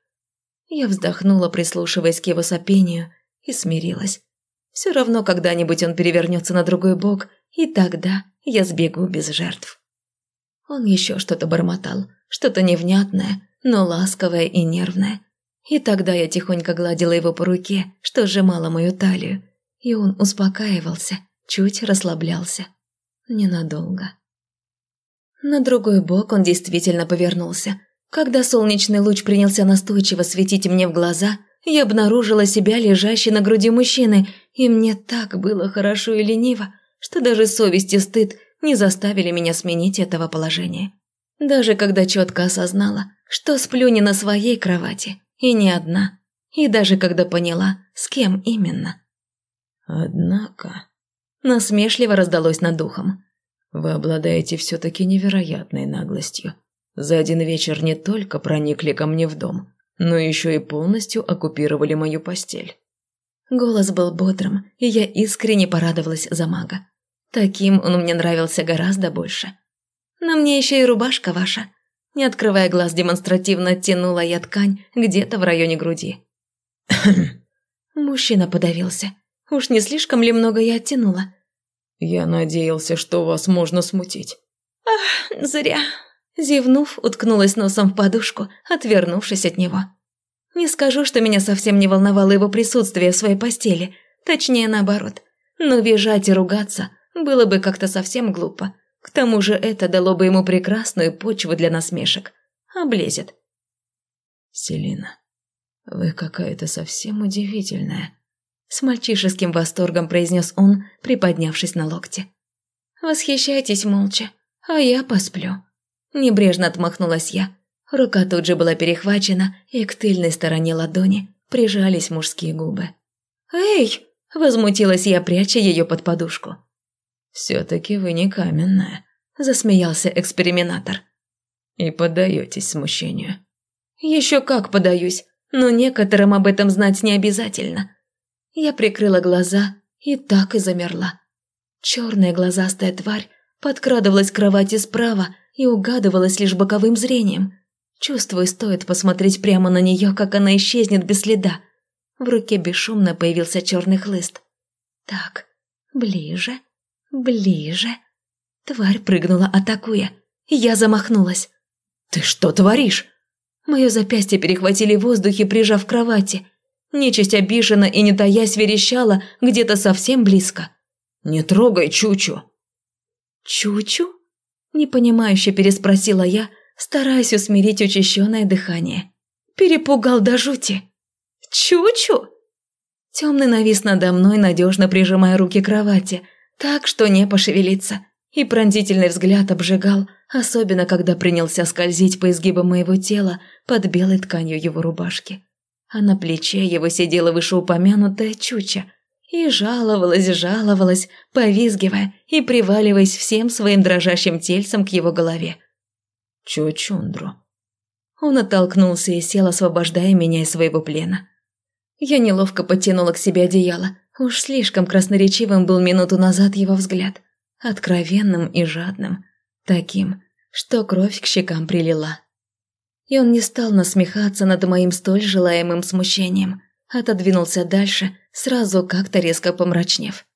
Я вздохнула, прислушиваясь к его сопению, и смирилась. Все равно когда-нибудь он перевернется на другой бок, и тогда я сбегу без жертв. Он еще что-то бормотал, что-то невнятное, но ласковое и нервное. И тогда я тихонько гладила его по руке, что сжимала мою талию, и он успокаивался, чуть расслаблялся. Ненадолго. На другой бок он действительно повернулся, когда солнечный луч принялся настойчиво светить мне в глаза, я обнаружила себя лежащей на груди мужчины, и мне так было хорошо и лениво, что даже совесть и стыд не заставили меня сменить этого положения. Даже когда четко осознала, что сплю не на своей кровати, и не одна, и даже когда поняла, с кем именно.
Однако...
Насмешливо раздалось над духом.
Вы обладаете все-таки невероятной наглостью. За один вечер не только проникли ко мне в дом, но еще и полностью оккупировали мою постель.
Голос был бодрым, и я искренне порадовалась за мага. Таким он мне нравился гораздо больше. На мне еще и рубашка ваша. Не открывая глаз, демонстративно оттянула я ткань где-то в районе груди. Мужчина подавился. Уж не слишком ли много я оттянула?
Я надеялся, что вас можно смутить.
Ах, зря. Зевнув, уткнулась носом в подушку, отвернувшись от него. Не скажу, что меня совсем не волновало его присутствие в своей постели, точнее наоборот. Но визжать и ругаться было бы как-то совсем глупо. К тому же это дало бы ему прекрасную почву для насмешек. Облезет.
«Селина, вы какая-то совсем удивительная», –
с мальчишеским восторгом произнес он, приподнявшись на локте. «Восхищайтесь молча, а я посплю». Небрежно отмахнулась я. Рука тут же была перехвачена, и к тыльной стороне ладони прижались мужские губы. «Эй!» – возмутилась я, пряча ее под подушку.
«Все-таки вы не каменная», –
засмеялся экспериментатор.
«И поддаетесь смущению».
«Еще как подаюсь. но некоторым об этом знать не обязательно. Я прикрыла глаза и так и замерла. Черная глазастая тварь подкрадывалась к кровати справа и угадывалась лишь боковым зрением. Чувствую, стоит посмотреть прямо на нее, как она исчезнет без следа. В руке бесшумно появился черный хлыст. Так, ближе, ближе. Тварь прыгнула, атакуя. Я замахнулась. «Ты что творишь?» Мое запястье перехватили в воздухе, прижав к кровати. Нечисть обижена и не таясь верещала где-то совсем близко. «Не трогай Чучу!» «Чучу?» – непонимающе переспросила я, стараясь усмирить учащенное дыхание. Перепугал до жути. «Чучу?» Темный навис надо мной, надежно прижимая руки к кровати, так что не пошевелиться, и пронзительный взгляд обжигал, особенно когда принялся скользить по изгибам моего тела под белой тканью его рубашки. А на плече его сидела вышеупомянутая чуча и жаловалась, жаловалась, повизгивая и приваливаясь всем своим дрожащим тельцем к его голове. «Чучундру». Он оттолкнулся и сел, освобождая меня из своего плена. Я неловко потянула к себе одеяло. Уж слишком красноречивым был минуту назад его взгляд. Откровенным и жадным. Таким, что кровь к щекам прилила. И он не стал насмехаться над моим столь желаемым смущением. Отодвинулся дальше, сразу как-то резко помрачнев.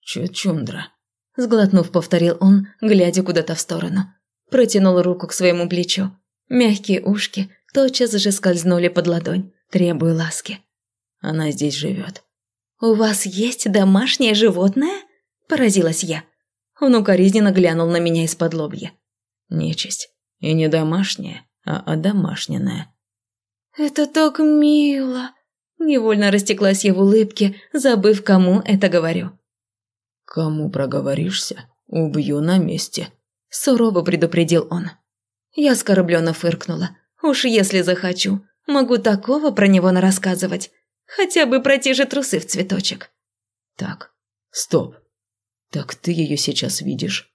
«Чучундра», – сглотнув, повторил он, глядя куда-то в сторону. Протянул руку к своему плечу. Мягкие ушки тотчас же скользнули под ладонь, требуя ласки. Она здесь живет. «У вас есть домашнее животное?» – поразилась я. Он укоризненно глянул на меня из-под лобья. Нечисть. И не домашняя, а одомашненная. «Это так мило!» Невольно растеклась я в улыбке, забыв, кому это говорю. «Кому проговоришься, убью на месте», – сурово предупредил он. Я оскорбленно фыркнула. «Уж если захочу, могу такого про него нарассказывать. Хотя бы про те же трусы в цветочек». «Так, стоп. Так ты ее сейчас видишь?»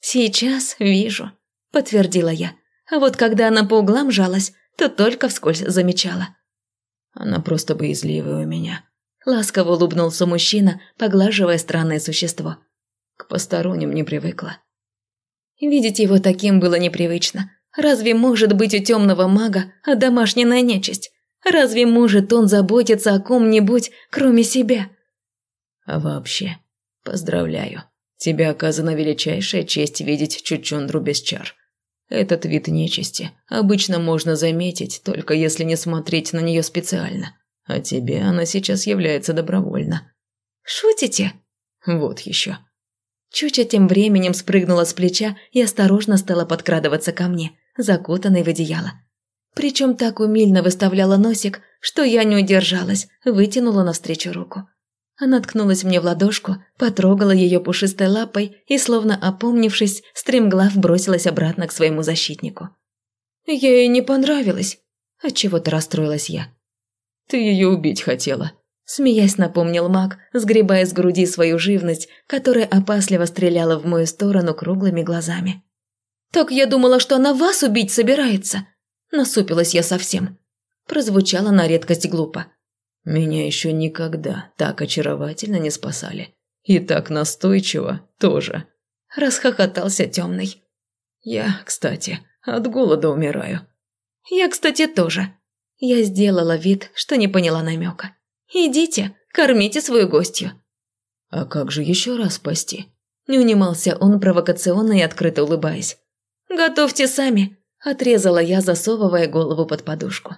«Сейчас вижу», – подтвердила я. А вот когда она по углам жалась, то только вскользь замечала. Она просто боязливая у меня. Ласково улыбнулся мужчина, поглаживая странное существо. К посторонним не привыкла. Видеть его таким было непривычно. Разве может быть у темного мага а домашняя нечисть? Разве может он заботиться о ком-нибудь, кроме себя? А вообще, поздравляю. Тебе оказана величайшая честь видеть Чучундру без чар. Этот вид нечисти обычно можно заметить, только если не смотреть на нее специально. А тебе она сейчас является добровольно. Шутите? Вот еще. Чуча тем временем спрыгнула с плеча и осторожно стала подкрадываться ко мне, закутанной в одеяло. Причем так умильно выставляла носик, что я не удержалась, вытянула навстречу руку. Она ткнулась мне в ладошку, потрогала ее пушистой лапой и, словно опомнившись, стремглав бросилась обратно к своему защитнику. «Ей не понравилось», – отчего-то расстроилась я. «Ты ее убить хотела», – смеясь напомнил маг, сгребая с груди свою живность, которая опасливо стреляла в мою сторону круглыми глазами. «Так я думала, что она вас убить собирается», – насупилась я совсем. Прозвучало на редкость глупо. Меня еще никогда так очаровательно не спасали. И так настойчиво тоже. Расхохотался темный. Я, кстати, от голода умираю. Я, кстати, тоже. Я сделала вид, что не поняла намека. Идите, кормите свою гостью. А как же еще раз спасти? Не унимался он провокационно и открыто улыбаясь. «Готовьте сами», – отрезала я, засовывая голову под подушку.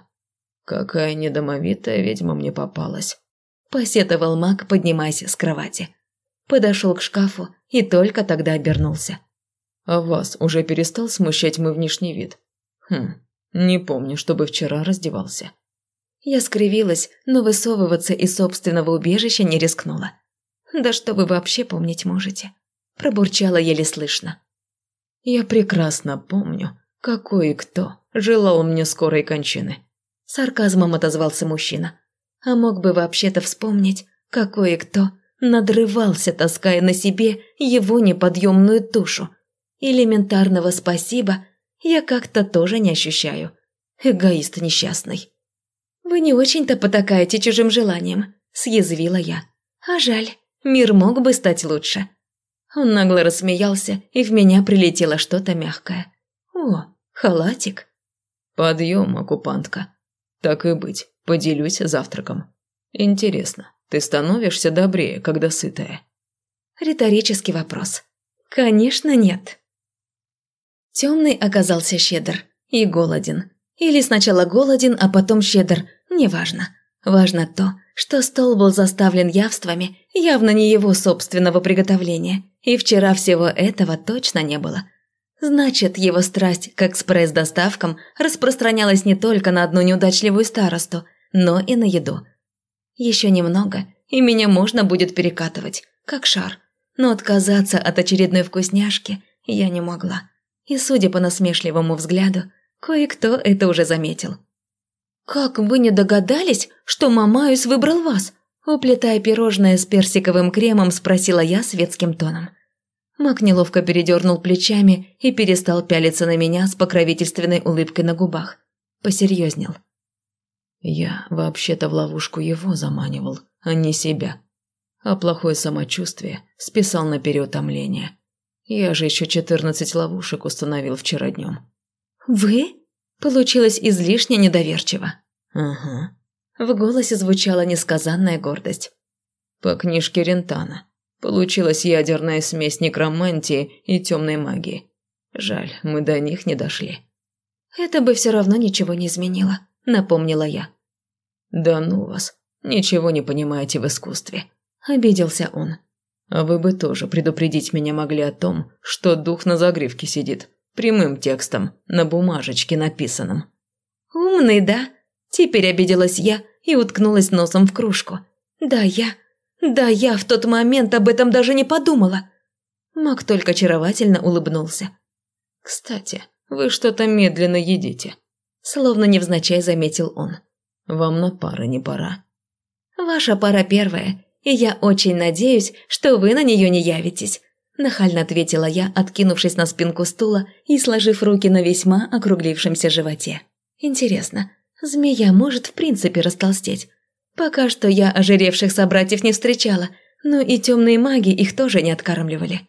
«Какая недомовитая ведьма мне попалась», – посетовал маг, поднимаясь с кровати. Подошел к шкафу и только тогда обернулся. «А вас уже перестал смущать мой внешний вид?» «Хм, не помню, чтобы вчера раздевался». Я скривилась, но высовываться из собственного убежища не рискнула. «Да что вы вообще помнить можете?» Пробурчала еле слышно. «Я прекрасно помню, какой и кто желал мне скорой кончины. Сарказмом отозвался мужчина. А мог бы вообще-то вспомнить, какой и кто надрывался, таская на себе его неподъемную тушу. Элементарного спасибо я как-то тоже не ощущаю. Эгоист несчастный. «Вы не очень-то потакаете чужим желанием», – съязвила я. «А жаль, мир мог бы стать лучше». Он нагло рассмеялся, и в меня прилетело что-то мягкое. «О, халатик».
«Подъем, оккупантка. Так и быть, поделюсь завтраком. Интересно, ты становишься добрее, когда сытая?»
Риторический вопрос. «Конечно, нет». Темный оказался щедр и голоден. Или сначала голоден, а потом щедр, неважно. Важно то, что стол был заставлен явствами, явно не его собственного приготовления, и вчера всего этого точно не было. Значит, его страсть к экспресс-доставкам распространялась не только на одну неудачливую старосту, но и на еду. Еще немного, и меня можно будет перекатывать, как шар. Но отказаться от очередной вкусняшки я не могла. И, судя по насмешливому взгляду, кое-кто это уже заметил. «Как вы не догадались, что Мамаюс выбрал вас?» Уплетая пирожное с персиковым кремом, спросила я светским тоном. Мак неловко передернул плечами и перестал пялиться на меня с покровительственной улыбкой на губах. Посерьезнел.
«Я вообще-то в ловушку его заманивал, а не себя. А плохое самочувствие списал на переутомление. Я же еще четырнадцать ловушек установил вчера днем».
«Вы?» Получилось излишне недоверчиво.
«Ага».
В голосе звучала несказанная гордость.
«По книжке Рентана. Получилась ядерная смесь некромантии и темной магии. Жаль, мы до них не дошли».
«Это бы все равно ничего не изменило», — напомнила я.
«Да ну вас, ничего не понимаете в искусстве», — обиделся он. «А вы бы тоже предупредить меня могли о том, что дух на загривке сидит, Прямым текстом, на бумажечке написанном.
«Умный, да?» Теперь обиделась я и уткнулась носом в кружку. «Да, я... Да, я в тот момент об этом даже не подумала». Мак только очаровательно улыбнулся.
«Кстати, вы что-то медленно едите»,
словно невзначай заметил он.
«Вам на пары не пора».
«Ваша пара первая, и я очень надеюсь, что вы на нее не явитесь. Нахально ответила я, откинувшись на спинку стула и сложив руки на весьма округлившемся животе. Интересно, змея может в принципе растолстеть? Пока что я ожиревших собратьев не встречала, но и темные маги их тоже не откармливали.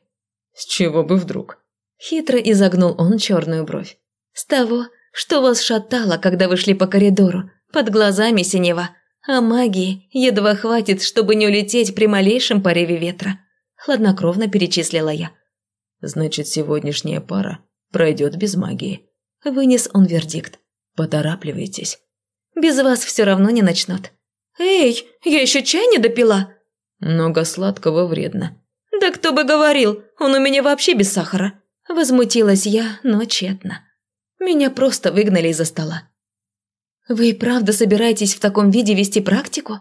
С чего бы вдруг?
Хитро изогнул он черную бровь. С того, что вас шатало, когда вы шли по коридору, под глазами синева, а магии едва хватит, чтобы не улететь при малейшем порыве ветра хладнокровно перечислила я.
«Значит, сегодняшняя пара пройдет без магии».
Вынес он вердикт.
«Поторапливайтесь».
«Без вас все равно не начнут». «Эй, я еще чай не допила!»
«Много сладкого вредно».
«Да кто бы говорил, он у меня вообще без сахара». Возмутилась я, но тщетно. Меня просто выгнали из-за стола. «Вы правда собираетесь в таком виде вести практику?»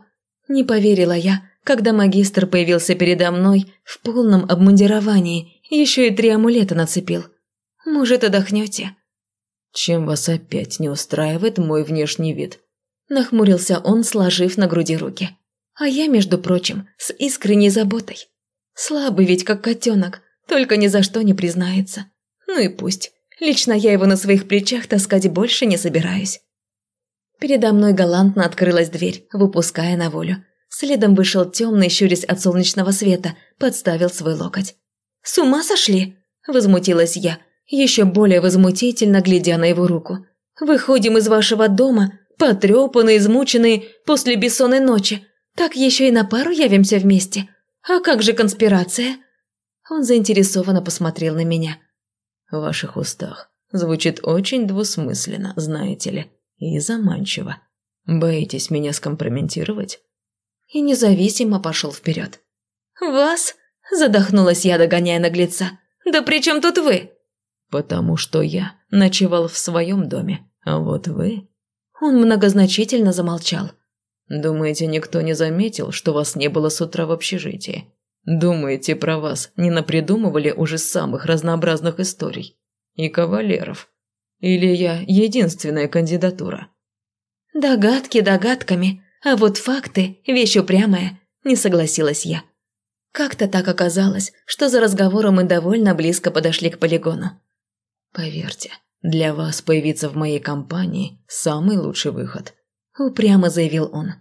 Не поверила я, когда магистр появился передо мной в полном обмундировании, еще и три амулета нацепил. Может, отдохнете?»
«Чем вас опять не устраивает мой внешний вид?»
Нахмурился он, сложив на груди руки. А я, между прочим, с искренней заботой. Слабый ведь как котенок, только ни за что не признается. Ну и пусть. Лично я его на своих плечах таскать больше не собираюсь. Передо мной галантно открылась дверь, выпуская на волю. Следом вышел темный, щурясь от солнечного света, подставил свой локоть. «С ума сошли?» – возмутилась я, еще более возмутительно глядя на его руку. «Выходим из вашего дома, потрепанные, измученные, после бессонной ночи. Так еще и на пару явимся вместе. А как же конспирация?» Он заинтересованно посмотрел на меня.
«В ваших устах звучит очень двусмысленно, знаете ли, и заманчиво. Боитесь меня скомпрометировать?»
и независимо пошел вперед. «Вас?» – задохнулась я, догоняя наглеца. «Да при чем тут вы?»
«Потому что я ночевал в своем доме, а вот вы...»
Он многозначительно замолчал.
«Думаете, никто не заметил, что вас не было с утра в общежитии? Думаете, про вас не напридумывали уже самых разнообразных историй? И кавалеров? Или я единственная кандидатура?»
«Догадки догадками, а вот факты – вещь упрямая, не согласилась я. Как-то так оказалось, что за разговором мы довольно близко подошли к полигону.
Поверьте, для вас появиться в моей компании – самый лучший выход.
– упрямо заявил он.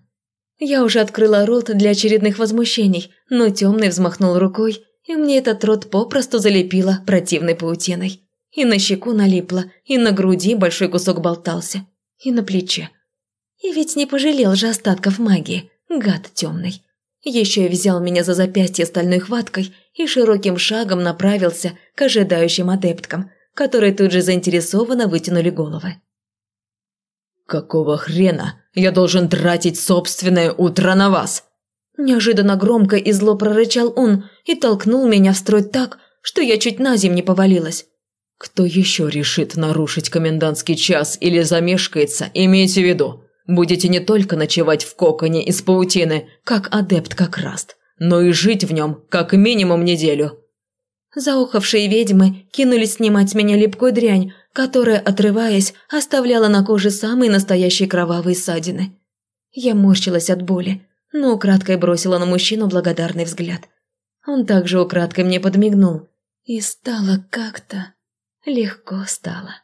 Я уже открыла рот для очередных возмущений, но темный взмахнул рукой, и мне этот рот попросту залепило противной паутиной. И на щеку налипло, и на груди большой кусок болтался, и на плече. И ведь не пожалел же остатков магии, гад темный. Еще и взял меня за запястье стальной хваткой и широким шагом направился к ожидающим адепткам, которые тут же заинтересованно вытянули головы.
«Какого хрена я должен тратить собственное утро на вас?»
Неожиданно громко и зло прорычал он и толкнул меня в строй так, что я чуть на землю не повалилась.
«Кто еще решит нарушить комендантский час или замешкается, имейте в виду, будете не только ночевать в коконе из паутины, как адепт как раст, но и жить в нем как минимум неделю».
Заохавшие ведьмы кинулись снимать с меня липкую дрянь, которая, отрываясь, оставляла на коже самые настоящие кровавые ссадины. Я морщилась от боли, но украдкой бросила на мужчину благодарный взгляд. Он также украдкой мне подмигнул, и стало как-то легко стало.